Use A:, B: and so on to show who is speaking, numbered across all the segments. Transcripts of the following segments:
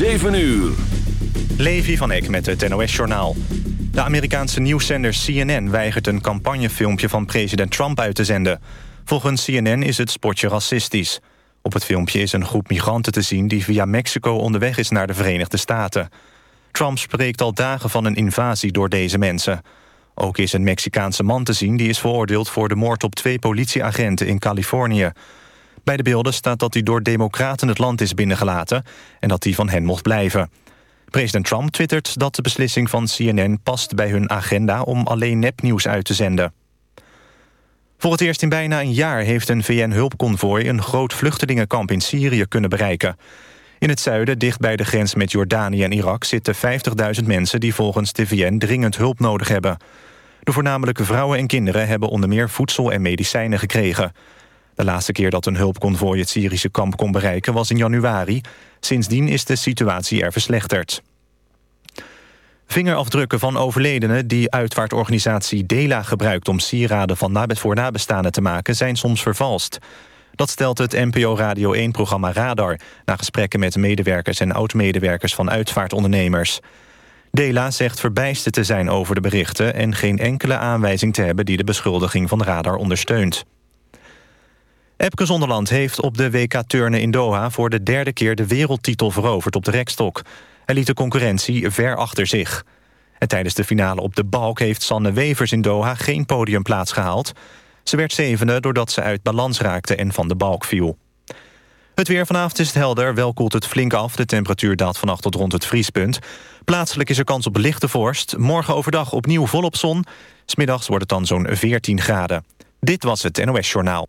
A: 7 uur.
B: Levi van Eck met het NOS-journaal. De Amerikaanse nieuwszender CNN weigert een campagnefilmpje van president Trump uit te zenden. Volgens CNN is het spotje racistisch. Op het filmpje is een groep migranten te zien... die via Mexico onderweg is naar de Verenigde Staten. Trump spreekt al dagen van een invasie door deze mensen. Ook is een Mexicaanse man te zien... die is veroordeeld voor de moord op twee politieagenten in Californië. Bij de beelden staat dat hij door democraten het land is binnengelaten... en dat hij van hen mocht blijven. President Trump twittert dat de beslissing van CNN past bij hun agenda... om alleen nepnieuws uit te zenden. Voor het eerst in bijna een jaar heeft een VN-hulpconvooi... een groot vluchtelingenkamp in Syrië kunnen bereiken. In het zuiden, dicht bij de grens met Jordanië en Irak... zitten 50.000 mensen die volgens de VN dringend hulp nodig hebben. De voornamelijke vrouwen en kinderen hebben onder meer voedsel en medicijnen gekregen. De laatste keer dat een hulpconvooi het Syrische kamp kon bereiken was in januari. Sindsdien is de situatie er verslechterd. Vingerafdrukken van overledenen die uitvaartorganisatie DELA gebruikt... om sieraden van voor nabestaanden te maken, zijn soms vervalst. Dat stelt het NPO Radio 1-programma Radar... na gesprekken met medewerkers en oud-medewerkers van uitvaartondernemers. DELA zegt verbijsterd te zijn over de berichten... en geen enkele aanwijzing te hebben die de beschuldiging van Radar ondersteunt. Epke Zonderland heeft op de WK Turnen in Doha... voor de derde keer de wereldtitel veroverd op de rekstok. Hij liet de concurrentie ver achter zich. En tijdens de finale op de balk heeft Sanne Wevers in Doha... geen podiumplaats gehaald. Ze werd zevende doordat ze uit balans raakte en van de balk viel. Het weer vanavond is het helder, wel koelt het flink af. De temperatuur daalt vannacht tot rond het vriespunt. Plaatselijk is er kans op lichte vorst. Morgen overdag opnieuw volop zon. Smiddags wordt het dan zo'n 14 graden. Dit was het NOS Journaal.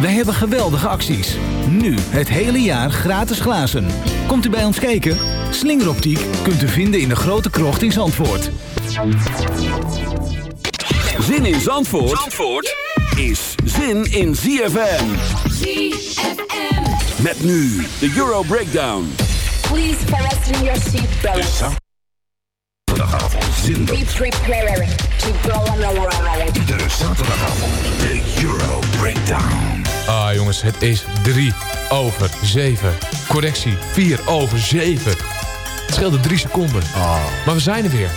C: Wij hebben geweldige acties. Nu het hele jaar gratis glazen. Komt u bij ons kijken? Slingeroptiek kunt u vinden in de grote krocht in Zandvoort.
A: Zin in Zandvoort, Zandvoort is zin in ZFM.
D: ZFM.
A: Met nu de Euro Breakdown.
E: Please fasten your seatbelts.
A: Zaterdagavond zin
E: Be prepared to go on a ride.
A: Iedere zaterdagavond de Euro Breakdown.
F: Ah jongens, het is 3 over 7. Correctie, 4 over 7. Het scheelde 3 seconden. Maar we zijn er weer.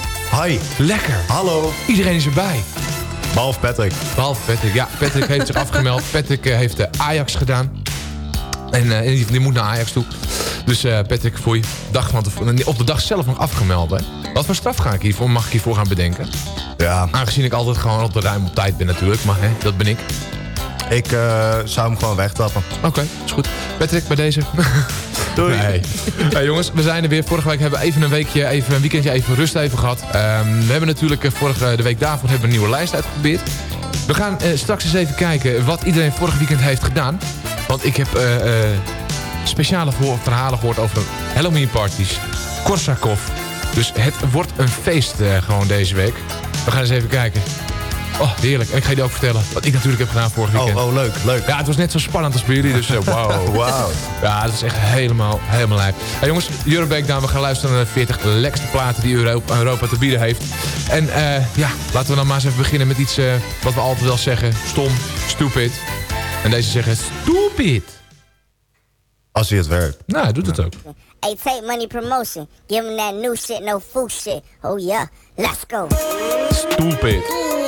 G: Hi,
F: Lekker.
G: hallo.
F: Iedereen is erbij.
G: Behalve Patrick.
F: Behalve Patrick. Ja, Patrick heeft zich afgemeld. Patrick eh, heeft de Ajax gedaan. En eh, die, die moet naar Ajax toe. Dus eh, Patrick, voor je dag van op de dag zelf nog afgemeld. Hè? Wat voor straf ga ik hiervoor, mag ik hiervoor gaan bedenken?
G: Ja,
F: Aangezien ik altijd gewoon op de ruim op tijd ben natuurlijk. Maar hè, dat ben ik.
G: Ik eh, zou hem gewoon wegtappen.
F: Oké, is goed. Patrick, bij deze.
G: Doei.
F: Nee. Hey, jongens, we zijn er weer. Vorige week hebben we even een weekje, even een weekendje, even rust even gehad. Ehm, we hebben natuurlijk eh, vorige de week daarvoor hebben we een nieuwe lijst uitgeprobeerd. We gaan eh, straks eens even kijken wat iedereen vorig weekend heeft gedaan. Want ik heb eh, eh, speciale verhalen gehoord over Halloween parties, Korsakov. Dus het wordt een feest eh, gewoon deze week. We gaan eens even kijken Oh, heerlijk. En ik ga je die ook vertellen wat ik natuurlijk heb gedaan vorig weekend.
G: Oh, oh, leuk, leuk.
F: Ja, het was net zo spannend als bij jullie, dus uh, wauw.
G: Wauw.
F: Ja, dat is echt helemaal, helemaal lijp. Hey, jongens, Eurobreak dan. We gaan luisteren naar de 40 lekkerste platen die Europa, Europa te bieden heeft. En eh, ja, laten we dan maar eens even beginnen met iets eh, wat we altijd wel zeggen. Stom, stupid. En deze zeggen stupid.
G: Als hij het werkt.
F: Nou, hij doet het ook.
H: Hey, take money promotion. Give him that new shit, no fool shit. Oh yeah, let's go.
F: Stupid.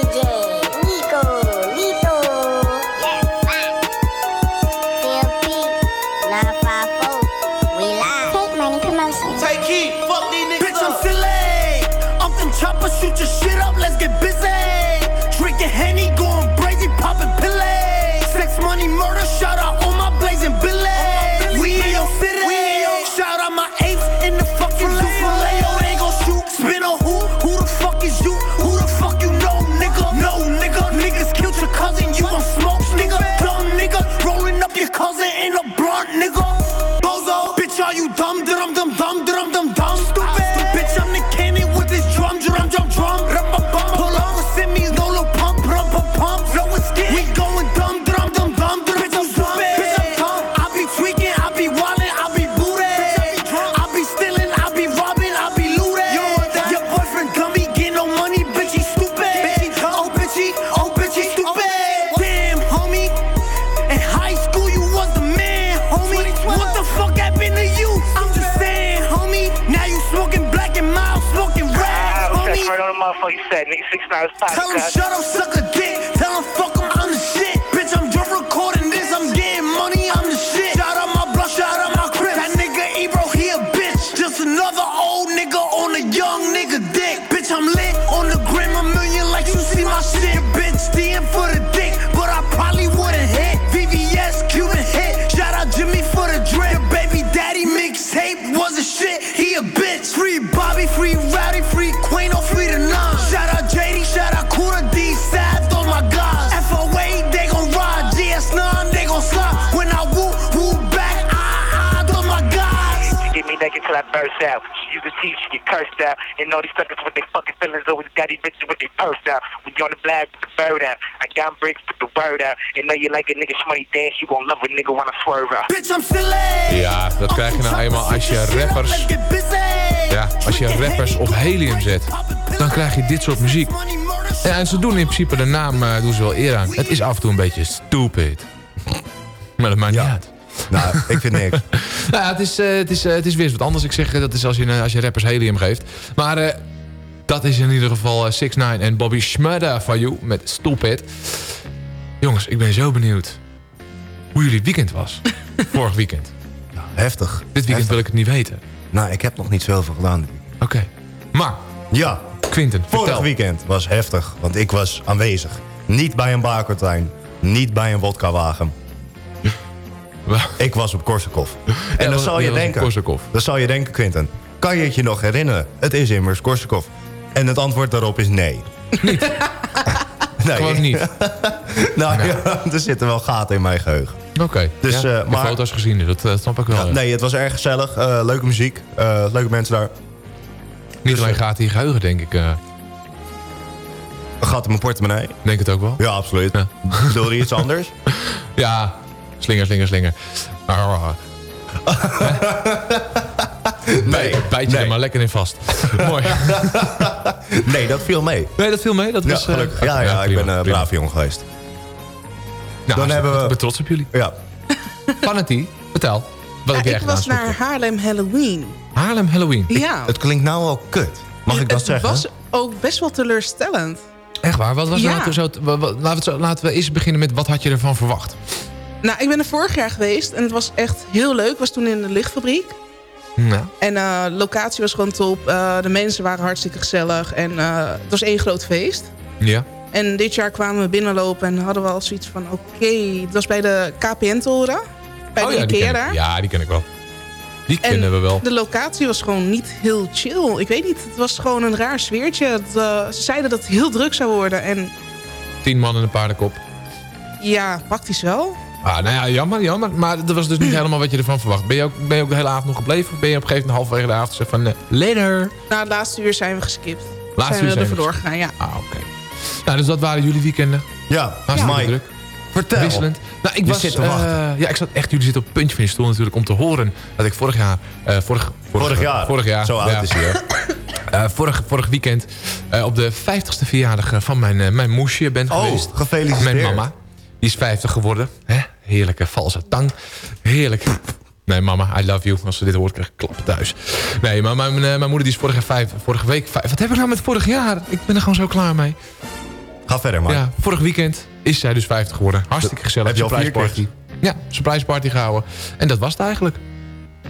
D: Tell him shut up, suck I
I: burst out. She use the teeth, she get cursed out. And all these suckers with their fucking feelings always got these bitches with their purse out. When you on the black, put the bird out. I got bricks, put the word out. And know you like a nigga shmoney dance, you gon' love a nigga when I swerve out.
D: Bitch, I'm silly.
F: Ja, dat krijg je nou eenmaal als je rappers... Ja, als je rappers op helium zet, dan krijg je dit soort muziek. Ja, en ze doen in principe de naam eh, doen ze wel eer aan. Het is af en toe een beetje stupid. Maar dat maakt niet uit.
G: Nou, ik vind niks.
F: nou, ja, het is, eh, het, is, eh, het is weer eens wat anders. Ik zeg, eh, dat is als je, als je rappers helium geeft. Maar dat is in ieder geval 6 9 en Bobby Schmurda van you met Stupid. Jongens, ik ben zo benieuwd hoe jullie weekend was. Vorig weekend.
G: Heftig.
F: Dit weekend wil ik het niet weten.
G: Nou, ik heb nog niet zoveel gedaan.
F: Oké. Maar,
G: Ja,
F: Quinten,
G: vorig
F: vertel.
G: weekend was heftig. Want ik was aanwezig. Niet bij een baarkortijn. Niet bij een wodkawagen. Ik was op Korsakoff. En dan
F: was-
G: zou je denken... Dan zou je denken, Quinten. Kan je het je nog herinneren? Het is immers Korsakoff. En het antwoord daarop is nee. Niet? nee.
F: Gewoon niet.
G: nou ja, er zitten wel gaten in mijn geheugen.
F: Oké.
G: Dus,
F: ja,
G: eh, maar-
F: foto's gezien, dus dat eh, snap ik wel.
G: Ja,
F: ja.
G: nee, het was erg gezellig. eh, leuke muziek. leuke mensen daar.
F: Niet alleen gaat in je geheugen, denk ik.
G: Een gat in mijn portemonnee.
F: denk het ook wel.
G: Ja, absoluut. Bedoel je iets anders?
F: Ja, slinger, slinger, slinger. Ah,
G: Nee.
F: Bijt je er maar lekker in vast. Mooi.
G: Nee, dat viel mee.
F: Nee, dat viel mee. Dat
G: Ja,
F: was, eh,
G: gelukkig. Ja, ja, ik
F: prima,
G: ben een
F: prima.
G: brave jongen geweest.
F: Nou,
G: Dan
F: ik
G: hebben we-
F: ben trots op jullie.
G: Ja.
F: Fanatie, vertel. Wat heb jij
J: ik
F: gedaan?
J: was naar? Haarlem Halloween.
F: Haarlem Halloween.
J: Ja.
G: Het klinkt nou al kut. Mag ik dat
J: het
G: zeggen?
J: was ook best wel teleurstellend.
F: Echt waar? Wat was
J: Ja.
F: nou zo, laten, we het zo, laten we eerst beginnen met wat had je ervan verwacht?
J: Nou, ik ben er vorig jaar geweest en het was echt heel leuk. Ik was toen in de lichtfabriek. En eh, de locatie was gewoon top. Eh, de mensen waren hartstikke gezellig. En eh, het was één groot feest.
F: ja.
J: En dit jaar kwamen we binnenlopen en hadden we al zoiets van... Oké, het was bij de KPN-toren. Bij
F: Oh
J: de
F: ja,
J: Ikea daar.
F: Ja, die ken ik wel. Die
J: En
F: kennen we wel.
J: De locatie was gewoon niet heel chill. Ik weet niet, het was gewoon een raar sfeertje. Het, eh, ze zeiden dat het heel druk zou worden. En
F: Tien man en een paardenkop.
J: ja, praktisch wel.
F: Ah, nou ja, jammer, jammer. Maar dat was dus niet helemaal wat je ervan verwacht. Ben je ook, ben je ook de hele avond nog gebleven? Of ben je op een gegeven moment halverwege de avond gezegd van... eh, later.
J: Na het laatste uur zijn we geskipt.
F: Laatste
J: zijn
F: uur
J: we
F: zijn
J: er
F: we
J: vandoor gegaan, ja.
F: Ah, oké. Nou, dus dat waren jullie weekenden.
G: Ja,
F: Hartstikke druk.
G: vertel.
F: Wisselend. Nou, ik
G: Je
F: was,
G: zit te wachten.
F: eh, ja, ik zat echt, jullie zitten op het puntje van je stoel natuurlijk om te horen dat ik vorig jaar, eh, vorig,
G: Vorig jaar.
F: vorig jaar,
G: Zo oud
F: ja.
G: is hij?
F: Eh, vorig, vorig weekend eh, op de 50ste verjaardag van mijn, mijn moesje bent
G: Oh,
F: geweest.
G: gefeliciteerd.
F: Mijn mama. Die is 50 geworden. Hè? Heerlijke valse tang. Heerlijk. Nee, mama, I love you. Als ze dit hoort, krijg ik klappen thuis. Nee, maar mijn, eh, mijn moeder die is vorige, vijf, vorige week... Vijf, wat heb ik nou met vorig jaar? Ik ben er gewoon zo klaar mee.
G: Ga verder, Mike.
F: Ja, vorig weekend is zij dus 50 geworden. Hartstikke gezellig.
G: Heb je
F: Surprise party. Ja, surprise party gehouden. En dat was het eigenlijk.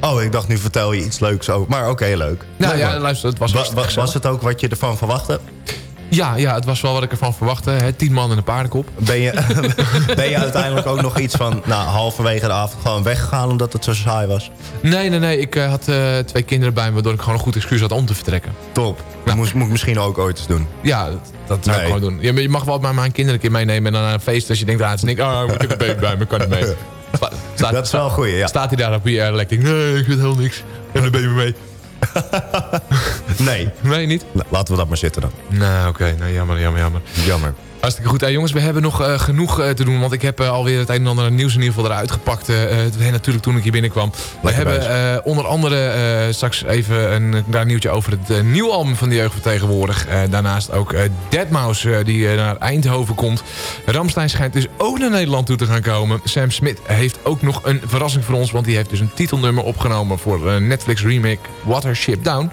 G: Oh, ik dacht nu vertel je iets leuks over. Maar oké, leuk.
F: Nou ja,
G: man.
F: luister, het was
G: Wa- wa-. Was het ook wat je ervan verwachtte?
F: Ja, ja, het was wel wat ik ervan verwachtte. Hè? Tien man en een paardenkop.
G: Ben je, ben je uiteindelijk ook nog iets van... Nou, halverwege de avond gewoon weggegaan omdat het zo saai was?
F: Nee, nee, nee. Ik eh, had eh, twee kinderen bij me... waardoor ik gewoon een goed excuus had om te vertrekken.
G: Top. Dat moet, moet ik misschien ook ooit eens doen.
F: Ja, dat, dat zou ik gewoon doen. Ja, je mag wel maar mijn kinderen een keer meenemen... en dan naar een feest als je denkt... ah, het is niks. Oh, ik heb een baby bij me, kan niet mee. Staat,
G: Dat is wel een goeie, ja.
F: Staat hij daar op je lekker? Nee, ik vind heel niks. En dan ben je mee.
G: Nee.
F: Nee, niet?
G: Nou, laten we dat maar zitten dan.
F: Nou, oké. Nou, jammer, jammer, jammer.
G: Jammer.
F: Hartstikke goed. Hey, jongens, we hebben nog eh, genoeg eh, te doen. Want ik heb eh, alweer het een en ander nieuws in ieder geval eruit gepakt. natuurlijk toen ik hier binnenkwam. We hebben onder andere straks even een klein nieuwtje over het nieuwe album van de jeugdvertegenwoordig. Eh daarnaast ook eh Deadmau5 eh, die naar Eindhoven komt. Ramstein schijnt dus ook naar Nederland toe te gaan komen. Sam Smith heeft ook nog een verrassing voor ons. Want die heeft dus een titelnummer opgenomen voor Netflix remake Watership Down.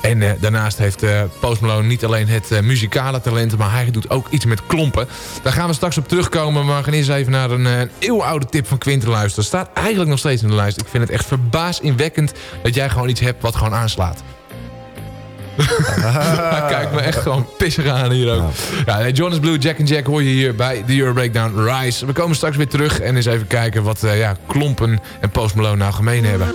F: En eh, daarnaast heeft eh, Post Malone niet alleen het eh, muzikale talent... maar hij doet ook iets met klompen. Daar gaan we straks op terugkomen. Maar we gaan eerst even naar een, een eeuwenoude tip van Quinten luisteren. Staat eigenlijk nog steeds in de lijst. Ik vind het echt verbaasinwekkend dat jij gewoon iets hebt wat gewoon aanslaat. Hij kijkt me echt gewoon pissig aan hier ook. Ja, nee, Jonas Blue, Jack and Jack hoor je hier bij de Euro Breakdown Rise. We komen straks weer terug en eens even kijken wat ja, Klompen en Post Malone nou gemeen hebben.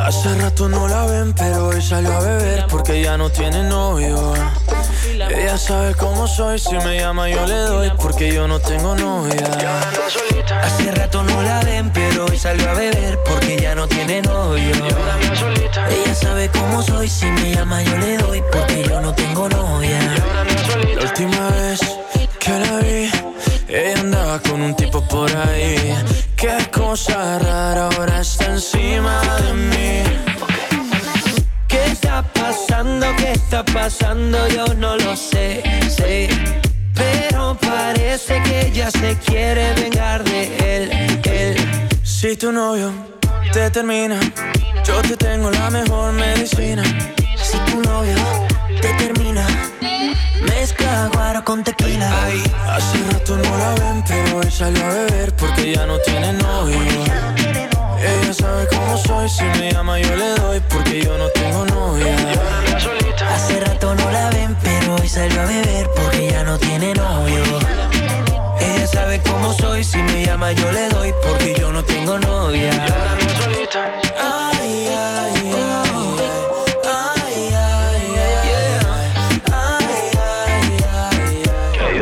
K: Hace rato no la ven, pero hoy salió a beber porque ya no tiene novio. Ella sabe cómo soy, si me llama yo le doy porque yo no tengo novia.
L: Hace rato no la ven, pero hoy salió a beber porque ya no tiene novio. Ella sabe cómo soy, si me llama yo le doy porque yo no tengo novia.
K: La última vez que la vi, ella andaba con un tipo por ahí. Qué cosa rara, ahora está encima de mí.
L: ¿Qué está pasando? ¿Qué está pasando? Yo no lo sé, sé. Pero parece que ella se quiere vengar de él, él.
K: Si tu novio te termina, yo te tengo la mejor medicina.
L: Si tu novio te termina, mezcla guaro con tequila.
K: Ay, hace rato no la ven, pero hoy salió a beber porque ya no tiene novio. Ella sabe cómo soy, si me llama yo le doy porque yo no tengo novia.
L: Hace rato no la ven, pero hoy salió a beber porque ya no tiene novio. Ella sabe cómo soy, si me llama yo le doy porque yo no tengo novia.
K: Ay, ay, ay,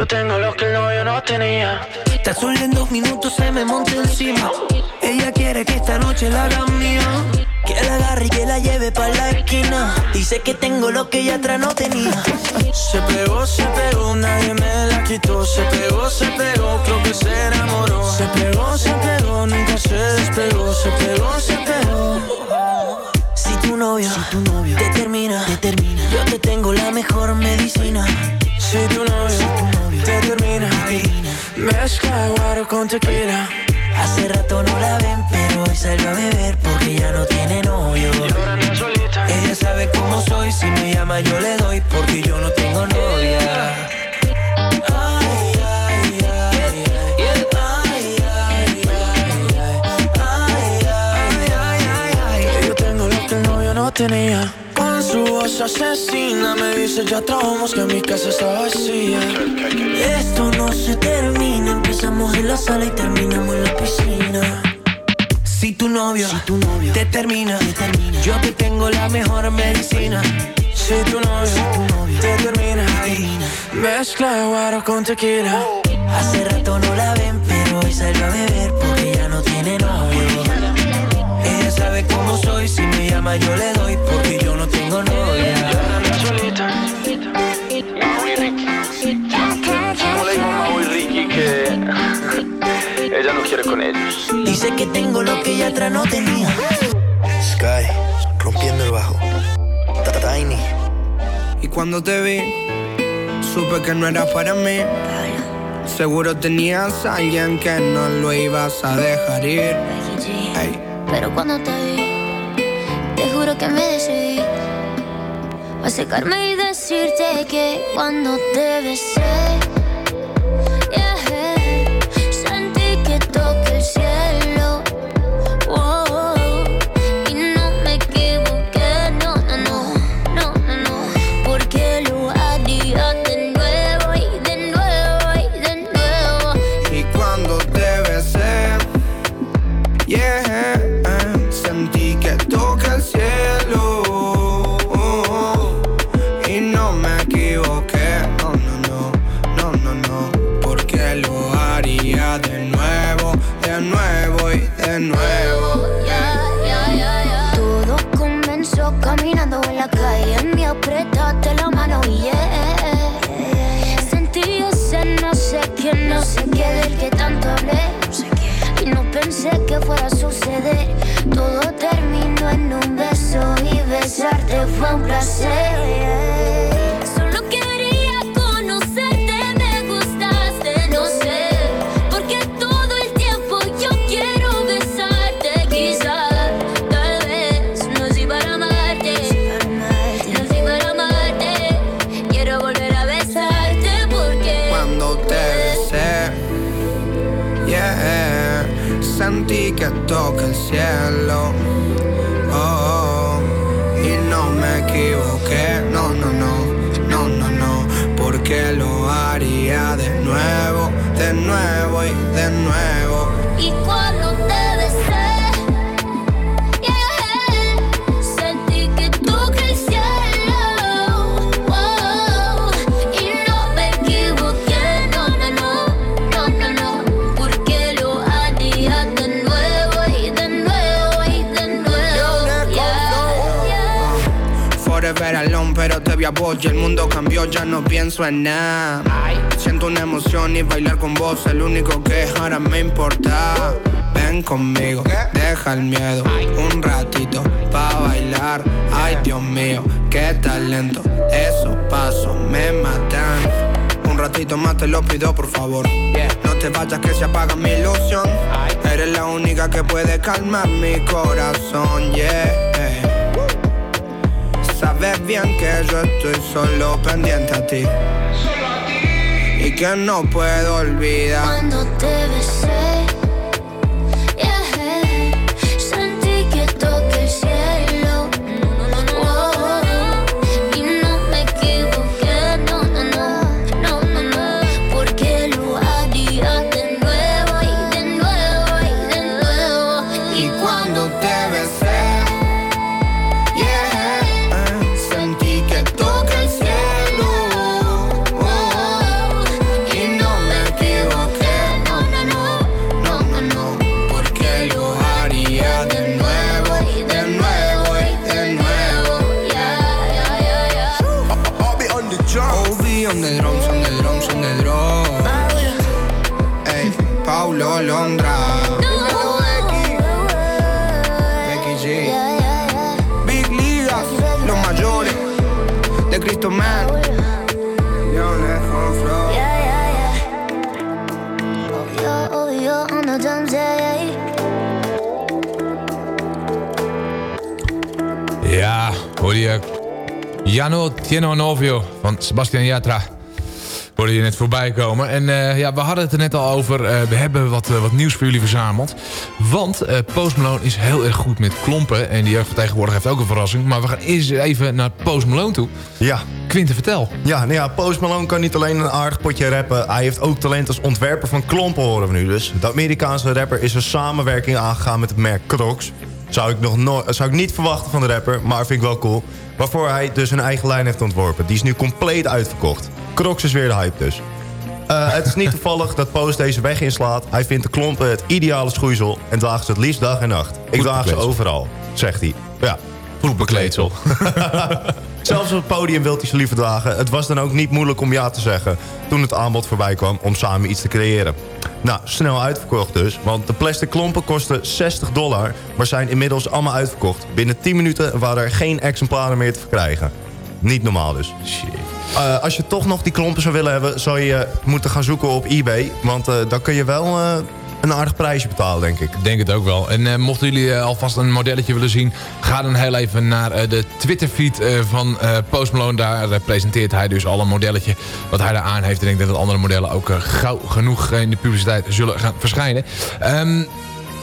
K: Tengo lo que el novio no tenía.
L: Está sola en dos minutos, se me monta encima. Ella quiere que esta noche la haga mía. Que la agarre y que la lleve pa' la esquina. Dice que tengo lo que ella atrás no tenía.
K: Se pegó, se pegó, nadie me la quitó. Se pegó, se pegó, creo que se enamoró. Se pegó, se pegó, nunca se despegó. Se pegó, se pegó.
L: Si tu novio, te termina, te termina, yo te tengo la mejor medicina.
K: Si tu novio, te termina, mezcla guaro con tequila.
L: Hace rato no la ven, pero hoy salió a beber porque ya no tiene novio. Ella sabe cómo soy, si me llama yo le doy porque yo no tengo novia. Ay, ay, ay,
K: Yo tengo lo que el novio no tenía. Su voz asesina me dice ya trabamos que mi casa está vacía.
L: Esto no se termina, empezamos en la sala y terminamos en la piscina. Si tu novio, te, termina, yo te tengo la mejor medicina.
K: Si tu novio, te termina, mezcla guaro con tequila.
L: Hace rato no la ven, pero hoy salió a beber porque ya no tiene novio. Sabe cómo soy, si me llama yo le doy porque yo no tengo novia.
K: ¿Cómo le dijo Mau y Ricky que ella no quiere con ellos?
L: Dice que tengo lo que ella atrás no tenía.
D: Sky, rompiendo el bajo. Tiny.
M: Y cuando te vi, supe que no era para mí. Seguro tenías a alguien que no lo ibas a dejar ir. Ey.
N: Pero cuando te vi, te juro que me decidí. A secarme y decirte que cuando te besé, yeah.
M: Vos y el mundo cambió, ya no pienso en nada. Siento una emoción y bailar con vos, el único que ahora me importa. Ven conmigo, deja el miedo, un ratito pa' bailar. Ay, Dios mío, qué talento, esos pasos me matan. Un ratito más te lo pido, por favor. No te vayas que se apaga mi ilusión. Eres la única que puede calmar mi corazón, yeah. Sabes bien que yo estoy solo pendiente a ti. Y que no puedo olvidar.
O: Cuando te besé,
F: Jano Tieno Novio van Sebastian Yatra. Hoorde je net voorbij komen. En eh, ja, we hadden het er net al over. Eh, we hebben wat, eh, wat nieuws voor jullie verzameld. Want Post Malone is heel erg goed met klompen. En die jeugd van tegenwoordig heeft ook een verrassing. Maar we gaan eerst even naar Post Malone toe.
G: Ja.
F: Quinten, vertel.
G: Ja, nou ja, Post Malone kan niet alleen een aardig potje rappen. Hij heeft ook talent als ontwerper van klompen, horen we nu dus. De Amerikaanse rapper is een samenwerking aangegaan met het merk Crocs. Zou ik, nog nooit, zou ik niet verwachten van de rapper, maar vind ik wel cool. Waarvoor hij dus een eigen lijn heeft ontworpen. Die is nu compleet uitverkocht. Crocs is weer de hype dus. Eh, het is niet toevallig dat Post deze weg inslaat. Hij vindt de klompen het ideale schoeisel en draagt ze het liefst dag en nacht. Ik draag ze
F: bekleedsel.
G: overal, zegt hij. Ja.
F: Voetbekleedsel.
G: Zelfs op het podium wilt hij ze liever dragen. Het was dan ook niet moeilijk om ja te zeggen... toen het aanbod voorbij kwam om samen iets te creëren. Nou, snel uitverkocht dus. Want de plastic klompen kosten 60 dollar... maar zijn inmiddels allemaal uitverkocht. Binnen 10 minuten waren er geen exemplaren meer te verkrijgen. Niet normaal dus. Eh, als je toch nog die klompen zou willen hebben... zou je moeten gaan zoeken op eBay. Want eh, dan kun je wel eh, een aardig prijsje betalen, denk ik.
F: Denk het ook wel. En eh, mochten jullie eh, alvast een modelletje willen zien... ga dan heel even naar eh, de Twitterfeed van Post Malone. Daar presenteert hij dus al een modelletje wat hij daar aan heeft. En ik denk dat andere modellen ook gauw genoeg in de publiciteit zullen gaan verschijnen. Ehm,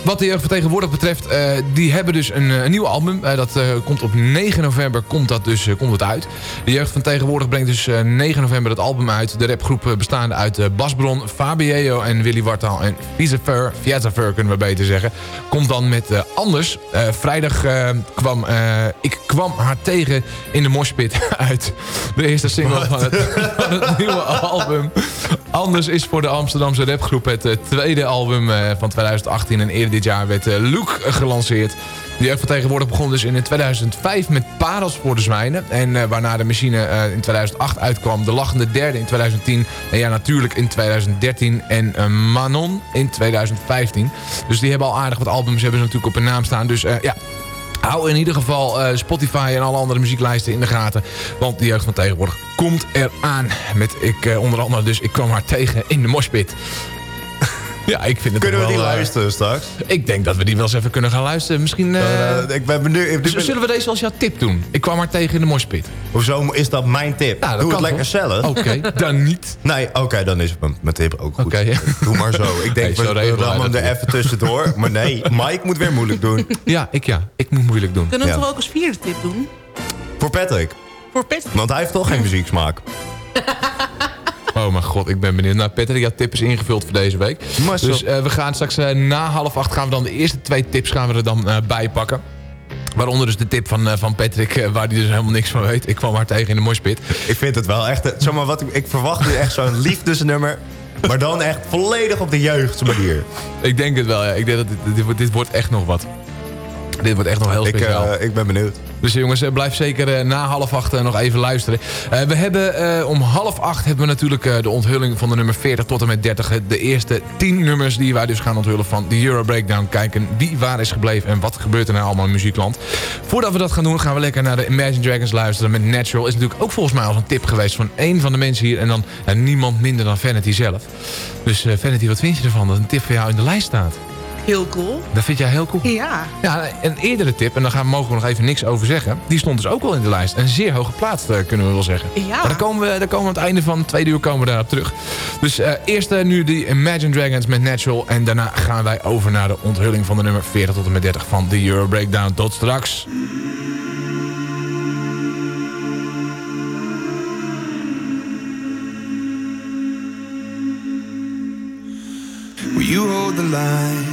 F: wat de jeugd van tegenwoordig betreft, eh, die hebben dus een, eh, een nieuw album. Eh, dat komt op 9 november komt dat dus, komt het uit. De jeugd van tegenwoordig brengt dus eh, 9 november het album uit. De rapgroep bestaande uit eh, Bas Bron, Fabieo en Willy Wartaal en Viezafer kunnen we beter zeggen. Komt dan met Anders. Vrijdag kwam Ik kwam haar tegen in de moshpit uit. De eerste single van het, van het nieuwe album. Anders is voor de Amsterdamse rapgroep het tweede album van 2018. En eerder dit jaar werd eh, Look gelanceerd. De jeugd van tegenwoordig begon dus in 2005 met Parels voor de Zwijnen. En eh, waarna de machine eh, in 2008 uitkwam. De Lachende Derde in 2010. En ja, natuurlijk in 2013. En Manon in 2015. Dus die hebben al aardig wat albums hebben ze natuurlijk op hun naam staan. Dus ja, Hou in ieder geval Spotify en alle andere muzieklijsten in de gaten. Want de jeugd van tegenwoordig komt eraan. Met ik onder andere dus, ik kwam haar tegen in de moshpit. Ja, ik vind het
G: Kunnen we die
F: eh,
G: luisteren straks?
F: Ik denk dat we die wel eens even kunnen gaan luisteren. Misschien... eh,
G: Eh, ik ben benieuwd.
F: z- Zullen we deze als jouw tip doen? Ik kwam haar tegen in de moshpit.
G: Hoezo is dat mijn tip?
F: dat
G: Doe
F: kan
G: het lekker zelf.
F: Oké, dan niet.
G: Nee, oké, dan is het mijn- mijn tip ook goed.
F: Oké.
G: Doe maar zo. Ik denk,
F: zo
G: we rammen hem
F: dat
G: er even tussendoor. Maar nee, Mike moet weer moeilijk doen.
F: Ja, ik ja. Ik moet moeilijk doen.
J: Kunnen we
G: Ja.
J: toch ook als vierde tip doen?
G: Voor Patrick.
J: Voor Patrick.
G: Want hij heeft toch geen muzieksmaak.
F: Oh mijn god, ik ben benieuwd. Nou, Patrick, jouw tip is ingevuld voor deze week.
G: Marcel.
F: Dus eh, we gaan straks eh, na half acht gaan we dan de eerste twee tips gaan we er dan eh, bij pakken. Waaronder dus de tip van, van Patrick, waar hij dus helemaal niks van weet. Ik kwam haar tegen in de moshpit.
G: Ik vind het wel echt... Zeg maar, wat ik, ik verwacht nu echt zo'n liefdesnummer. Maar dan echt volledig op de jeugdsmanier.
F: Ik denk het wel, ja. Ik denk dat dit, dit, wordt- dit wordt echt nog wat. Dit wordt echt nog heel
G: Ik,
F: speciaal.
G: eh, ik ben benieuwd.
F: Dus jongens, eh, blijf zeker eh, na half acht eh, nog even luisteren. We hebben om half acht hebben we natuurlijk de onthulling van de nummer 40 tot en met 30. eh, De eerste 10 nummers die wij dus gaan onthullen van de Euro Breakdown. Kijken wie waar is gebleven en wat gebeurt er nou allemaal in muziekland. Voordat we dat gaan doen gaan we lekker naar de Imagine Dragons luisteren met Natural. Is natuurlijk ook volgens mij al een tip geweest van één van de mensen hier. En dan niemand minder dan Vanity zelf. Dus eh, Vanity, wat vind je ervan dat een tip voor jou in de lijst staat?
J: Heel cool.
F: Dat vind jij heel cool?
J: Ja.
F: Ja, een eerdere tip, en daar gaan, mogen we nog even niks over zeggen... die stond dus ook wel in de lijst. En zeer hoog geplaatst, eh, kunnen we wel zeggen.
J: Ja.
F: Maar daar komen, we, daar komen we aan het einde van tweede uur komen we daarop terug. Dus eh, eerst eh, nu de Imagine Dragons met Natural... en daarna gaan wij over naar de onthulling van de nummer 40 tot en met 30 van de Euro Breakdown. Tot straks.
P: Will you hold the line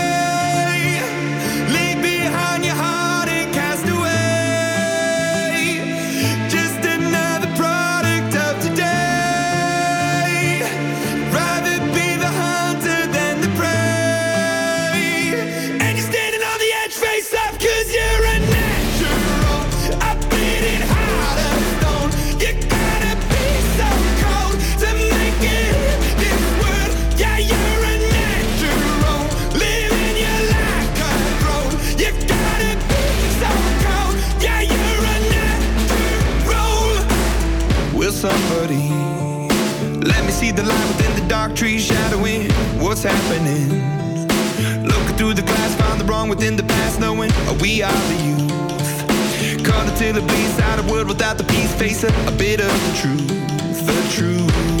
P: Dark trees shadowing what's happening? Looking through the glass, find the wrong within the past, knowing we are the youth. Caught until it bleeds out of world without the peace, face a, a bit of the truth, the truth.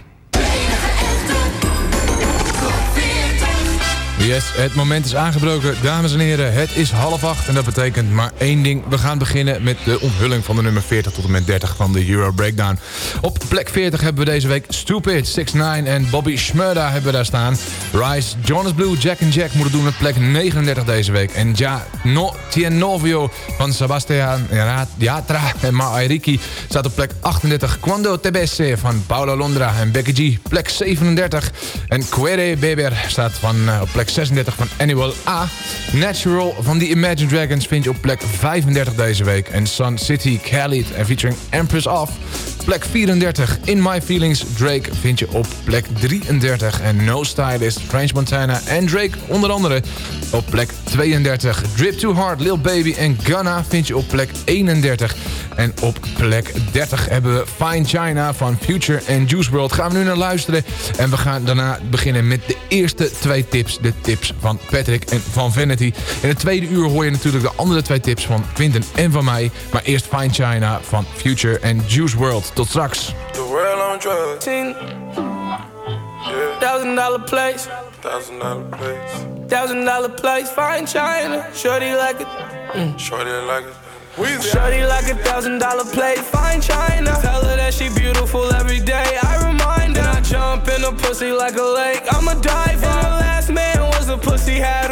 F: Yes, het moment is aangebroken. Dames en heren, het is half acht. En dat betekent maar één ding. We gaan beginnen met de onthulling van de nummer 40 tot en met 30 van de Euro Breakdown. Op plek 40 hebben we deze week Stupid, 6 9 en Bobby Schmurda hebben we daar staan. Rise, Jonas Blue, Jack and Jack moeten doen met plek 39 deze week. En Ja no, Novio van Sebastian Yatra en Ma Airiki staat op plek 38. Quando te besse van Paolo Londra en Becky G, plek 37. En Quere Beber staat van, eh, op plek 36 van Annual A. Natural van The Imagine Dragons vind je op plek 35 deze week. En Sun City, Khalid en featuring Empress Off. Plek 34. In My Feelings, Drake vind je op plek 33. En No Stylist, French Montana en Drake onder andere op plek 32. Drip Too Hard, Lil Baby en Gunna vind je op plek 31. En op plek 30 hebben we Fine China van Future en Juice WRLD. Gaan we nu naar luisteren. En we gaan daarna beginnen met de eerste twee tips. De tips van Patrick en van Vanity. In het tweede uur hoor je natuurlijk de andere twee tips van Quinten en van mij. Maar eerst Fine China van Future en Juice WRLD. Tot straks.
Q: The world on drugs. Thousand dollar place. Thousand dollar place. Thousand dollar place. Fine China. Shorty like it. Mm. Shorty like it. Shorty like a thousand dollar plate, fine china. Tell her that she beautiful every day. I remind her. I jump in a pussy like a lake. I'm a diver. And her last man was a pussy, had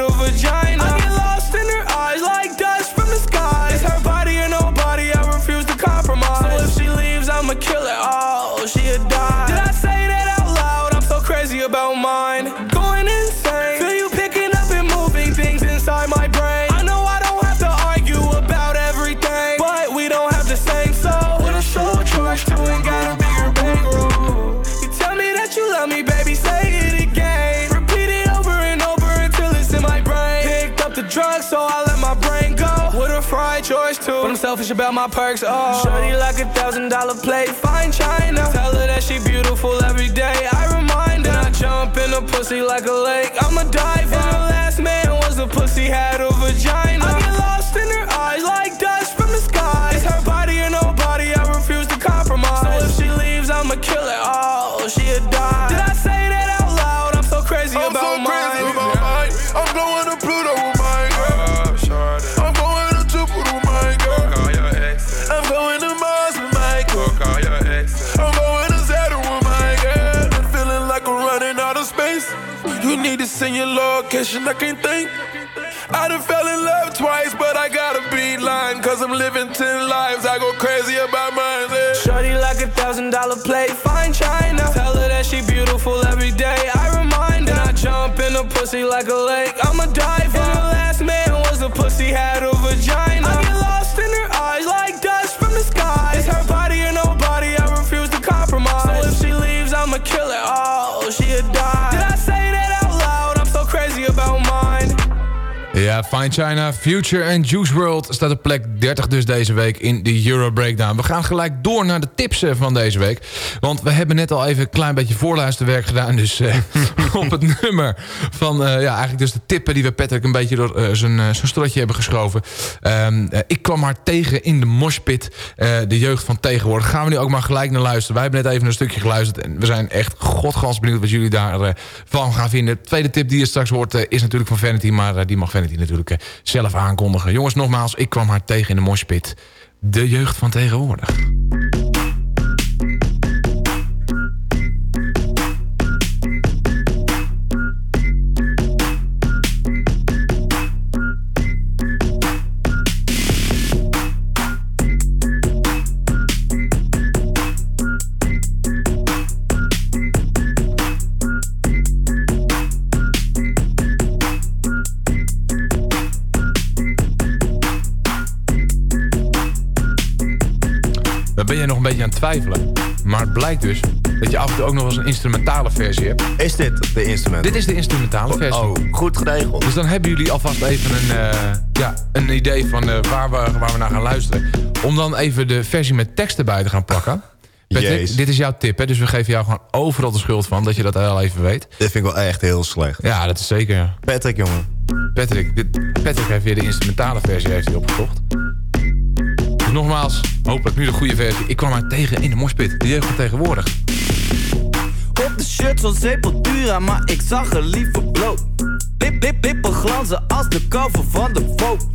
Q: selfish about my perks. Oh, shorty like a thousand dollar plate, fine china. Tell her that she beautiful every day. I remind her. I jump in a pussy like a lake. I'm a diver. And the last man was a pussy, had a vagina. I get lost in her eyes like
R: need to send your location, I can't think. I done fell in love twice, but I gotta be line. Cause I'm living 10 lives, I go crazy about mine. yeah.
Q: Shorty like a thousand dollar plate, fine china. Tell her that she beautiful every day. I remind her. And I jump in a pussy like a lake.
F: Fine China, Future en Juice World staat op plek 30 dus deze week in de Euro Breakdown. We gaan gelijk door naar de tips eh, van deze week. Want we hebben net al even een klein beetje voorluisterwerk gedaan. Dus eh, op het nummer van, eh, ja, eigenlijk dus de tippen die we Patrick een beetje door zijn, strotje hebben geschoven. Ehm, eh, ik kwam haar tegen in de moshpit, de jeugd van tegenwoordig. Gaan we nu ook maar gelijk naar luisteren. Wij hebben net even een stukje geluisterd en we zijn echt godgans benieuwd wat jullie daarvan van gaan vinden. De tweede tip die je straks hoort is natuurlijk van Vanity, maar die mag Vanity natuurlijk eh, zelf aankondigen. Jongens, nogmaals, ik kwam haar tegen in de moshpit. De jeugd van tegenwoordig. Ben je nog een beetje aan het twijfelen. Maar het blijkt dus dat je af en toe ook nog eens een instrumentale versie hebt.
G: Is dit de instrument?
F: Dit is de instrumentale versie.
G: Oh, goed geregeld.
F: Dus dan hebben jullie alvast even een, eh, ja, een idee van eh, waar, we, waar we naar gaan luisteren. Om dan even de versie met tekst erbij te gaan plakken. Patrick, dit is jouw tip, hè? dus we geven jou gewoon overal de schuld van... dat je dat wel even weet.
G: Dit vind ik wel echt heel slecht.
F: Ja, dat is zeker. ja.
G: Patrick, jongen.
F: Patrick, dit, Patrick heeft weer de instrumentale versie heeft hij opgekocht. Nogmaals, hopelijk nu de goede versie. Ik kwam haar tegen in de moshpit, de jeugd van tegenwoordig.
S: Op de shirt zo'n Sepultura, maar ik zag er liever bloot.
T: lip, lip, lippen glanzen als de cover van de Vogue.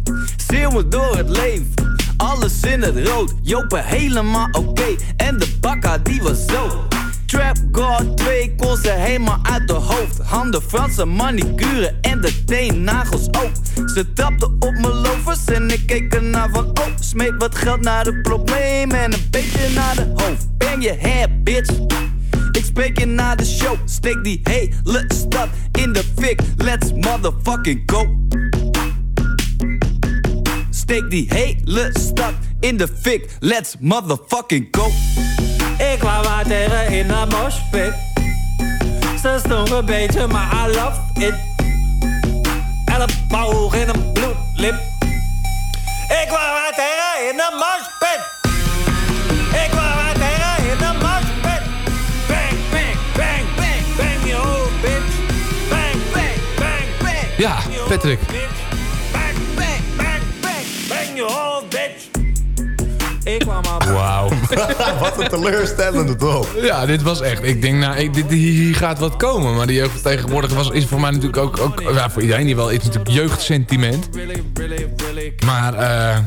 T: Zeeuwen door het leven, alles in het rood. Jopen helemaal oké, en de bakka die was zo. Trap God 2 kon helemaal uit de hoofd. Handen Franse manicure en de teennagels ook. Ze trapte op mijn lovers en ik keek ernaar van oh. Smeet wat geld naar de probleem en een beetje naar de hoofd. Bang je head, bitch. Ik spreek je na de show. Steek die hele stad in de fik. Let's motherfucking go. Steek die hele stad in de fik. Let's motherfucking go.
S: Ik maar tegen in de moshpit. Ze stonk een beetje, maar I love it. Elleboog in een bloedlip. Ik maar tegen in de moshpit. Ik maar tegen in de moshpit. Bang, bang, bang, bang, bang je hoofd, bitch. Bang, bang, bang, bang.
F: Ja, Patrick.
S: Ik kwam maar...
F: Wauw.
G: Wat een teleurstellende top.
F: Ja, dit was echt. Ik denk, nou, ik, dit, hier gaat wat komen. Maar die jeugd tegenwoordig was, is voor mij natuurlijk ook... ook ja, voor iedereen die wel is natuurlijk jeugdsentiment. Maar, eh...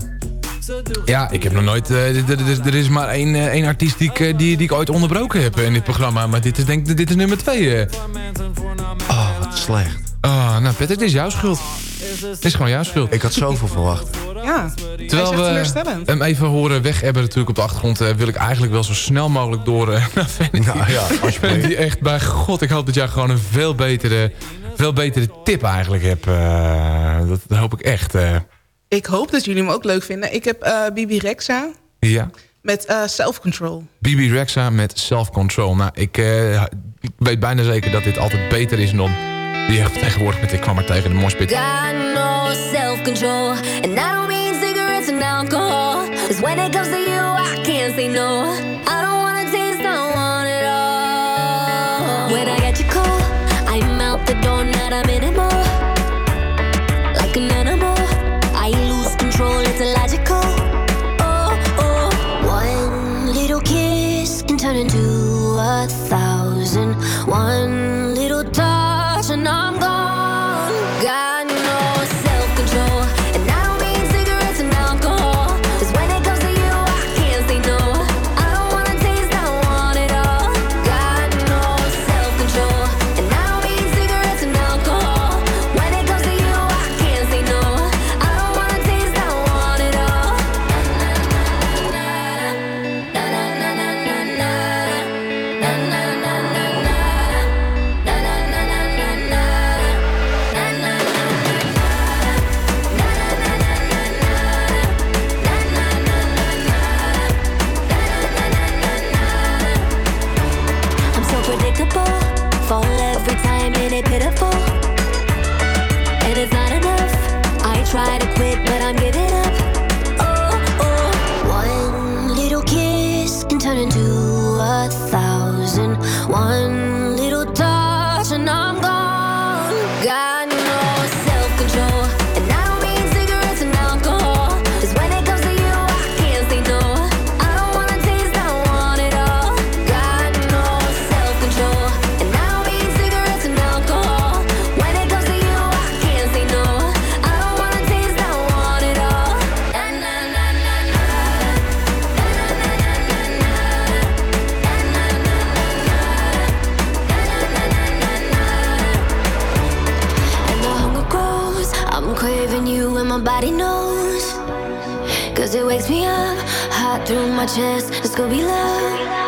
F: ja, ik heb nog nooit... eh, er- is maar één, eh, één artiest die ik, eh, die, die ik ooit onderbroken heb in dit programma. Maar dit is denk ik dit is nummer twee. eh.
G: Oh, wat slecht.
F: Oh, nou Patrick, dit is jouw schuld. Dit is gewoon jouw schuld.
G: Ik had zoveel verwacht.
J: Ja,
F: Terwijl
J: hij is echt
F: we hem even horen weg hebben natuurlijk op de achtergrond... eh, wil ik eigenlijk wel zo snel mogelijk door eh, naar Vanity.
G: Nou ja, alsjeblieft.
F: Die echt, bij god, ik hoop dat jij gewoon een veel betere, veel betere tip eigenlijk hebt. eh, dat, dat hoop ik echt. eh.
J: Ik hoop dat jullie hem ook leuk vinden. Ik heb eh Bibi Rexa
F: ja.
J: met eh, Self Control.
F: BB Rexa met self-control. Nou, ik, eh, ik weet bijna zeker dat dit altijd beter is dan die jeugd tegenwoordig met ik kwam er tegen de moshpit.
O: No self-control And alcohol when it comes to you, I can't say no craving you, and my body knows. Cause it wakes me up, hot through my chest. It's gonna be love.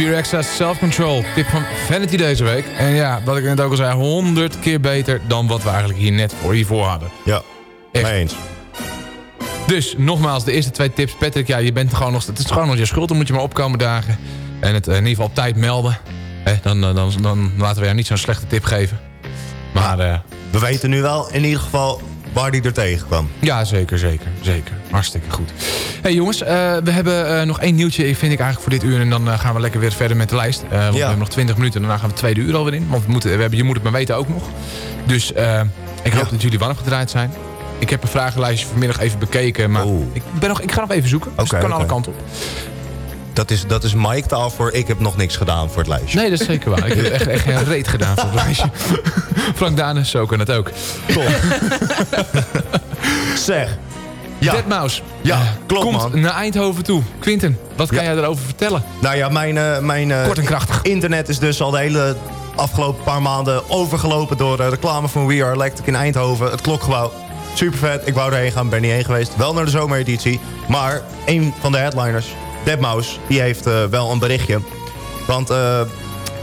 F: BB Rexa's Self-Control. Tip van Vanity deze week. En ja, wat ik net ook al zei, 100 keer beter dan wat we eigenlijk hier net voor hiervoor hadden.
G: Ja, mee eens.
F: Dus nogmaals, de eerste twee tips. Patrick, ja, je bent gewoon nog, het is gewoon nog je schuld. Dan moet je maar opkomen dagen. En het eh, in ieder geval op tijd melden. Dan, dan, dan, dan laten we jou niet zo'n slechte tip geven. Maar eh,
G: We weten nu wel in ieder geval waar die er tegenkwam.
F: ja, zeker, zeker, zeker. Hartstikke goed. hey, jongens, eh, we hebben eh, nog één nieuwtje, vind ik eigenlijk voor dit uur. En dan eh, gaan we lekker weer verder met de lijst. We hebben nog 20 minuten en daarna gaan we het tweede uur alweer in. Want we moeten, we hebben, je moet het maar weten ook nog. Dus ik hoop dat jullie warm gedraaid zijn. Ik heb een vragenlijstje vanmiddag even bekeken. Maar ik, ben nog, ik ga nog even zoeken. Dus het kan alle kanten op.
G: Dat is, dat is Mike taal voor ik heb nog niks gedaan voor het lijstje.
F: Nee, dat is zeker waar. Ik heb echt, echt geen reet gedaan voor het lijstje. Frank Danes, zo kan het ook.
G: Zeg. Ja.
F: Deadmau5.
G: Ja, klopt
F: Komt
G: man.
F: naar Eindhoven toe. Quinten, wat kan
G: Ja.
F: jij daarover vertellen?
G: Nou ja, mijn, eh, mijn eh,
F: Kort en krachtig.
G: internet is dus al de hele afgelopen paar maanden overgelopen door eh, reclame van We Are Electric in Eindhoven. Het klokgebouw. Super vet. Ik wou erheen gaan, ben niet heen geweest. Wel naar de zomereditie. Maar een van de headliners, Deadmau5, die heeft eh, wel een berichtje. Want eh,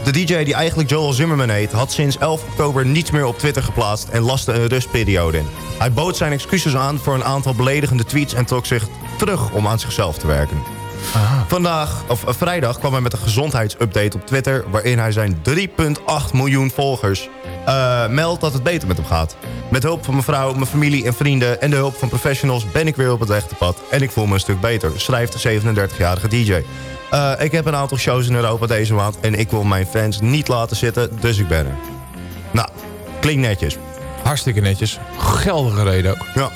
G: de DJ die eigenlijk Joel Zimmerman heet... had sinds 11 oktober niets meer op Twitter geplaatst... en laste een rustperiode in. Hij bood zijn excuses aan voor een aantal beledigende tweets... en trok zich terug om aan zichzelf te werken. Vandaag, of eh, vrijdag kwam hij met een gezondheidsupdate op Twitter... waarin hij zijn 3,8 miljoen volgers eh, meldt dat het beter met hem gaat. Met hulp van mijn vrouw, mijn familie en vrienden... en de hulp van professionals ben ik weer op het rechte pad... en ik voel me een stuk beter, schrijft de 37-jarige DJ. Eh, ik heb een aantal shows in Europa deze maand... en ik wil mijn fans niet laten zitten, dus ik ben er. Nou, klinkt netjes.
F: Hartstikke netjes. Geldige reden ook.
G: Ja.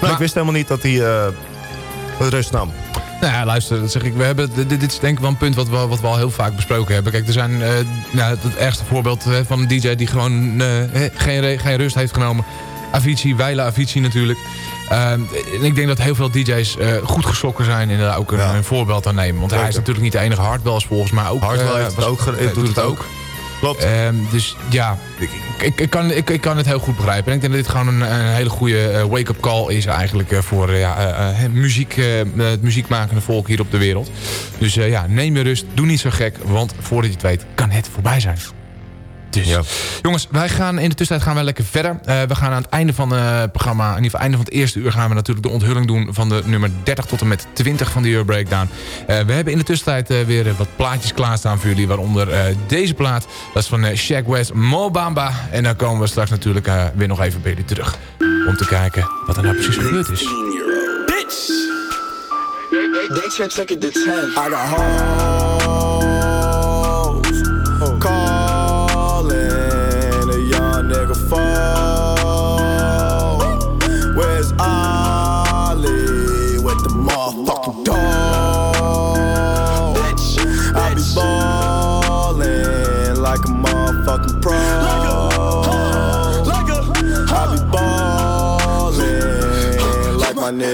G: Nou, ik wist helemaal niet dat hij eh, rust nam.
F: Nou ja, luister, dat zeg ik. We hebben, dit, dit is denk ik wel een punt wat we, wat we al heel vaak besproken hebben. Kijk, er zijn nou, het ergste voorbeeld eh, van een DJ die gewoon eh, geen, geen rust heeft genomen. Avicii, Weile Avicii natuurlijk. En ik denk dat heel veel DJ's goed geschrokken zijn en daar ook een, een voorbeeld aan nemen. Want hij is natuurlijk niet de enige hardwells volgens mij ook. Eh,
G: doet het ook. Klopt.
F: Ehm, dus ja, ik, ik, kan, ik, kan het heel goed begrijpen. En ik denk dat dit gewoon een, een hele goede eh, wake-up call is eigenlijk eh, voor eh, ja, muziek, het muziekmakende volk hier op de wereld. Dus ja, neem je rust, doe niet zo gek, want voordat je het weet kan het voorbij zijn. Dus. Jongens, wij gaan in de tussentijd gaan wij lekker verder. Eh, we gaan aan het einde van eh, het programma, in ieder geval einde van het eerste uur... gaan we natuurlijk de onthulling doen van de nummer 30 tot en met 20 van de Euro Breakdown. Eh, we hebben in de tussentijd eh, weer eh, wat plaatjes klaarstaan voor jullie. Waaronder eh, deze plaat, dat is van eh, Shaq West, Mobamba. En dan komen we straks natuurlijk eh, weer nog even bij jullie terug. Om te kijken wat er nou precies gebeurd is.
R: Bitch! They check check it the 10. I got hoes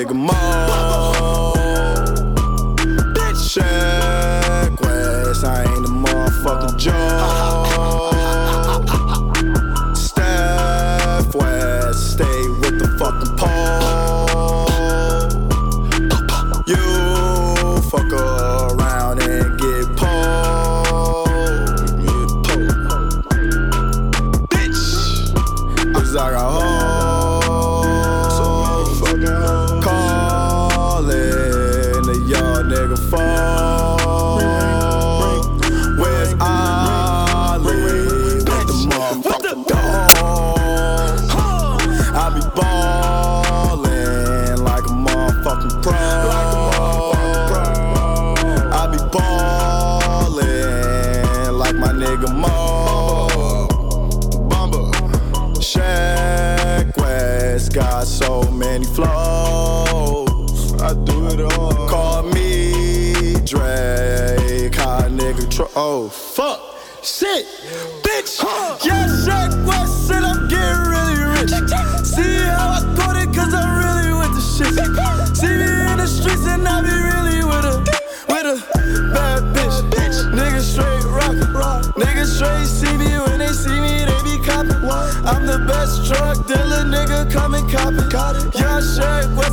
R: nigga Mo.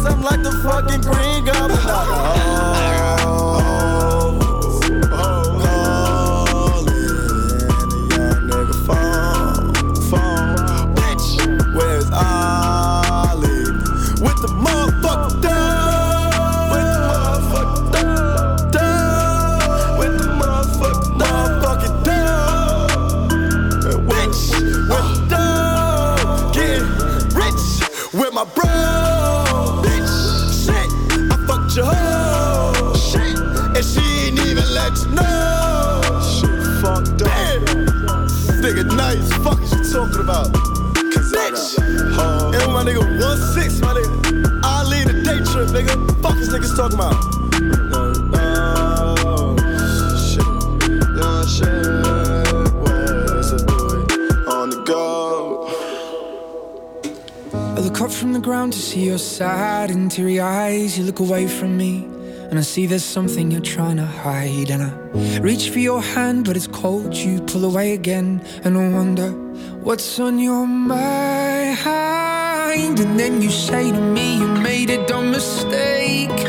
R: I'm like the fucking
U: talking about? I
V: look up from the ground to see your sad and teary eyes. You look away from me, and I see there's something you're trying to hide. And I reach for your hand, but it's cold. You pull away again, and I wonder what's on your mind. And then you say to me, You made a dumb mistake.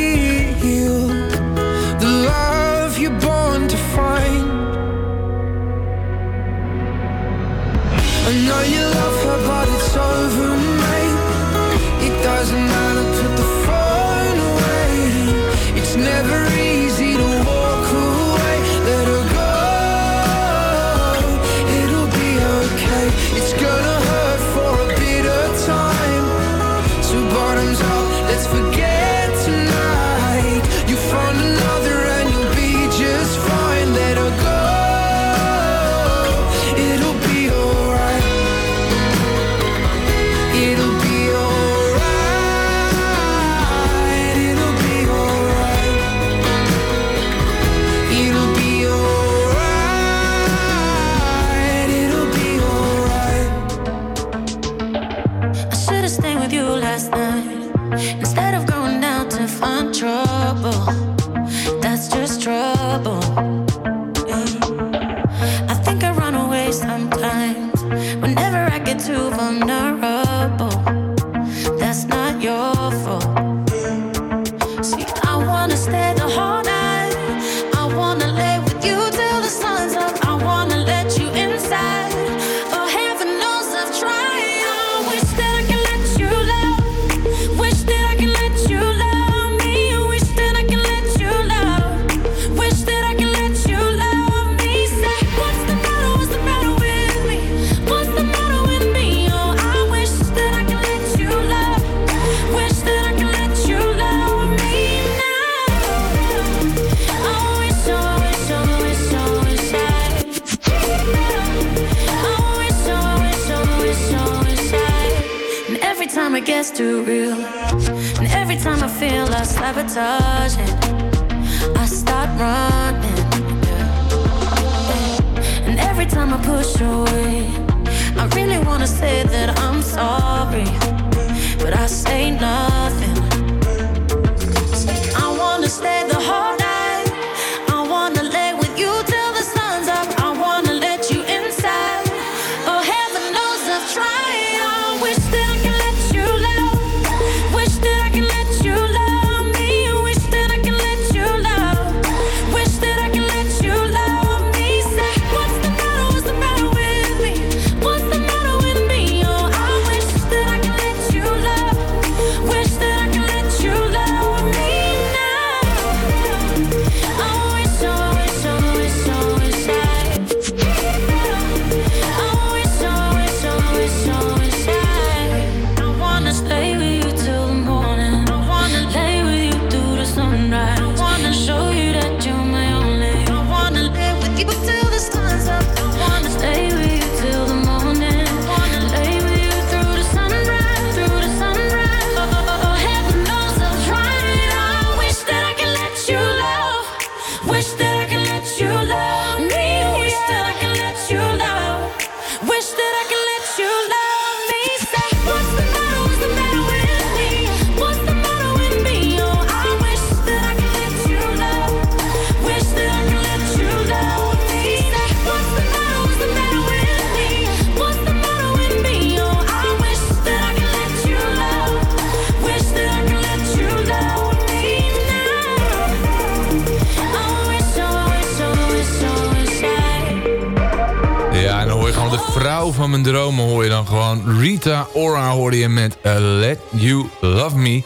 F: gewoon. Rita Ora hoorde je met uh, Let You Love Me.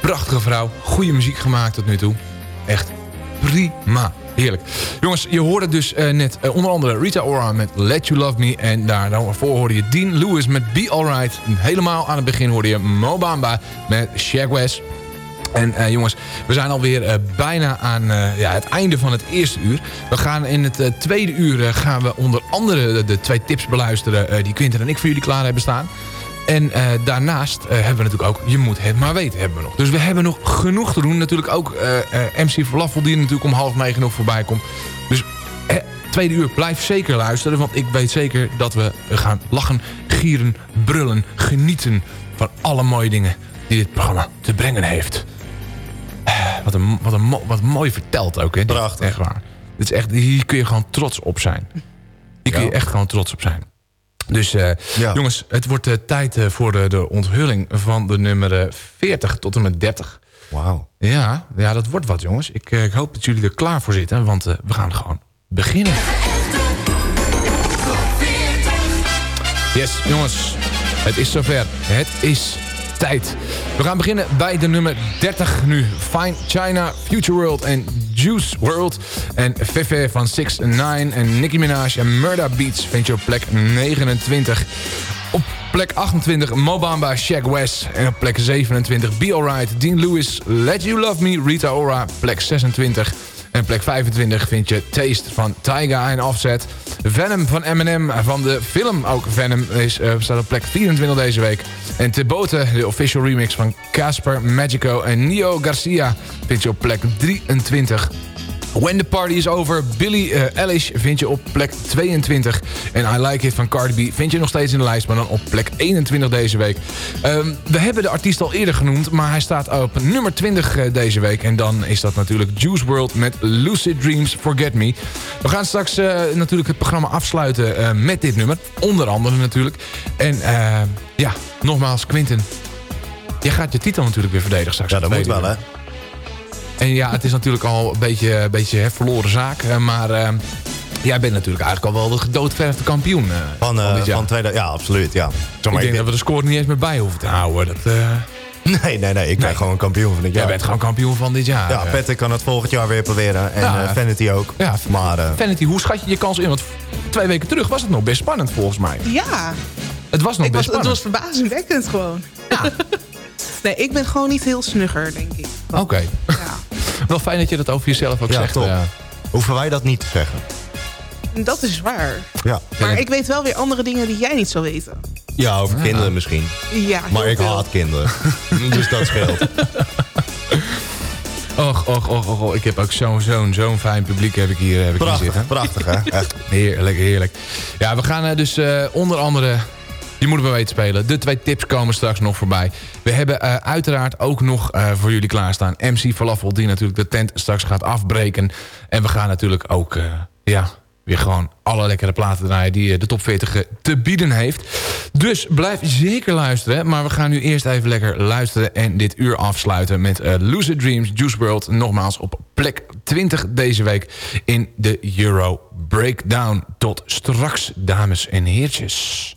F: Prachtige vrouw, goede muziek gemaakt tot nu toe. Echt prima. Heerlijk. Jongens, je hoorde dus uh, net uh, onder andere Rita Ora met Let You Love Me. En daarvoor hoorde je Dean Lewis met Be Alright. Helemaal aan het begin hoorde je Mobamba met Shaq West. En uh, jongens, we zijn alweer uh, bijna aan uh, ja, het einde van het eerste uur. We gaan in het tweede uur gaan we onder andere de, twee tips beluisteren... die Quinten en ik voor jullie klaar hebben staan. En daarnaast hebben we natuurlijk ook Je moet het maar weten hebben we nog. Dus we hebben nog genoeg te doen. Natuurlijk ook MC Falafel die natuurlijk om half negen nog voorbij komt. Dus tweede uur blijf zeker luisteren. Want ik weet zeker dat we gaan lachen, gieren, brullen, genieten... van alle mooie dingen die dit programma te brengen heeft. Wat, een, wat, een, wat mooi verteld ook. Hè?
G: Prachtig.
F: Echt waar. Dit is echt, hier kun je gewoon trots op zijn. Hier kun je echt gewoon trots op zijn. Dus uh, ja. jongens, het wordt uh, tijd uh, voor de, de, onthulling van de nummer 40 tot en met 30.
G: Wauw.
F: Ja, ja, dat wordt wat jongens. Ik, ik, hoop dat jullie er klaar voor zitten, want we gaan gewoon beginnen. Yes, jongens, het is zover. Het is tijd. We gaan beginnen bij de nummer 30 nu. Fine China, Future World en Juice World. En Fefe van 6 9 en Nicki Minaj en Murder Beats vind je op plek 29. Op plek 28 Mobamba, Shaq West. En op plek 27 Be Alright, Dean Lewis, Let You Love Me, Rita Ora. Plek 26. En plek 25 vind je Taste van Tyga en Offset. Venom van Eminem van de film ook Venom is, uh, staat op plek 24 deze week. En Tebote, de official remix van Casper, Magico en Neo Garcia vind je op plek 23. When the Party is Over, Billy uh, Eilish vind je op plek 22. En I Like It van Cardi B vind je nog steeds in de lijst, maar dan op plek 21 deze week. Um, we hebben de artiest al eerder genoemd, maar hij staat op nummer 20 uh, deze week. En dan is dat natuurlijk Juice World met Lucid Dreams Forget Me. We gaan straks uh, natuurlijk het programma afsluiten met dit nummer. Onder andere natuurlijk. En ja, nogmaals, Quinten. Jij gaat je titel natuurlijk weer verdedigen straks.
G: Ja, dat moet wel, hè?
F: En ja, het is natuurlijk al een beetje, een beetje hè, verloren zaak. Maar uh, jij bent natuurlijk eigenlijk al wel de gedoodverfde kampioen. Uh,
G: van, uh, van, van tweede, ja, absoluut. Ja.
F: ik denk dat we de score niet eens meer bij hoeven te houden. Dat,
G: Nee, nee, nee. Ik ben nee. gewoon kampioen van dit jaar.
F: Jij bent gewoon kampioen van dit jaar.
G: Ja, Patrick kan het volgend jaar weer proberen. En ja, Vanity ook.
F: Ja,
G: maar,
F: Vanity, hoe schat je je kans in? Want twee weken terug was het nog best spannend volgens mij.
J: Ja.
F: Het was nog
J: ik
F: best
J: was,
F: spannend.
J: Het was verbazingwekkend gewoon. Ja. nee, ik ben gewoon niet heel snugger, denk ik.
F: Oké. Okay. Wel fijn dat je dat over jezelf ook
G: ja,
F: zegt.
G: Top. Ja. Hoeven wij dat niet te zeggen?
J: Dat is waar.
G: Ja.
J: Maar ik weet wel weer andere dingen die jij niet zou weten.
G: Ja, over ja. kinderen misschien.
J: Ja,
G: maar ik
J: veel.
G: haat kinderen. dus dat scheelt.
F: Och, och, och, och, och. Ik heb ook zo'n zo'n zo'n fijn publiek heb ik hier, heb ik
G: prachtig,
F: hier zitten.
G: Prachtig, hè? Echt.
F: Heerlijk, heerlijk. Ja, we gaan dus uh, onder andere... Je moet maar weten spelen. De twee tips komen straks nog voorbij. We hebben uh, uiteraard ook nog uh, voor jullie klaarstaan... MC Falafel, die natuurlijk de tent straks gaat afbreken. En we gaan natuurlijk ook... ja, weer gewoon alle lekkere platen draaien die de top 40 te bieden heeft. Dus blijf zeker luisteren. Maar we gaan nu eerst even lekker luisteren en dit uur afsluiten met Lucid Dreams, Juice World. Nogmaals op plek 20 deze week in de Euro Breakdown. Tot straks, dames en heertjes.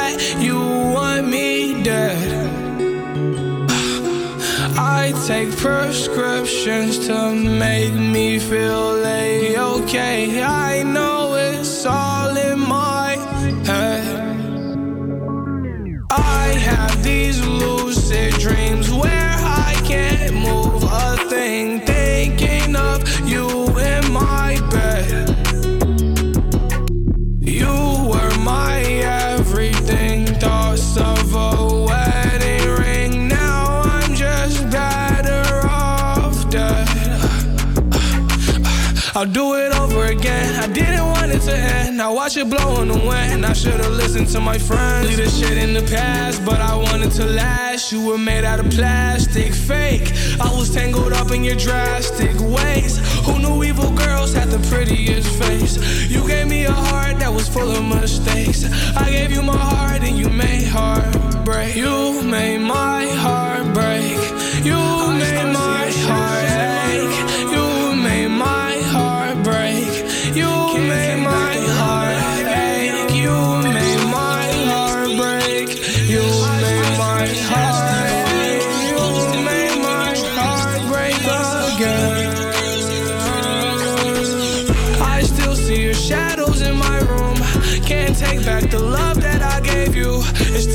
Q: Take prescriptions to make me feel a okay. I know it's all in my head. I have these lucid dreams where I can't move it to end. Now watch it blow in the wind. I should've listened to my friends. Leave this shit in the past, but I wanted to last. You were made out of plastic, fake. I was tangled up in your drastic ways. Who knew evil girls had the prettiest face? You gave me a heart that was full of mistakes. I gave you my heart and you made heartbreak.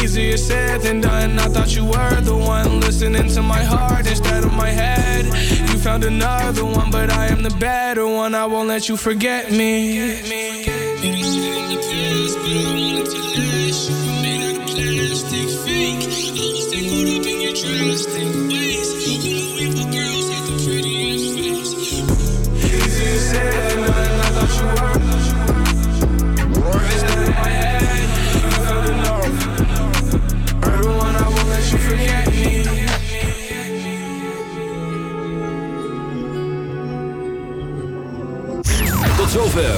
Q: easier said than done. I thought you were the one listening to my heart instead of my head. You found another one, but I am the better one. I won't let you forget me.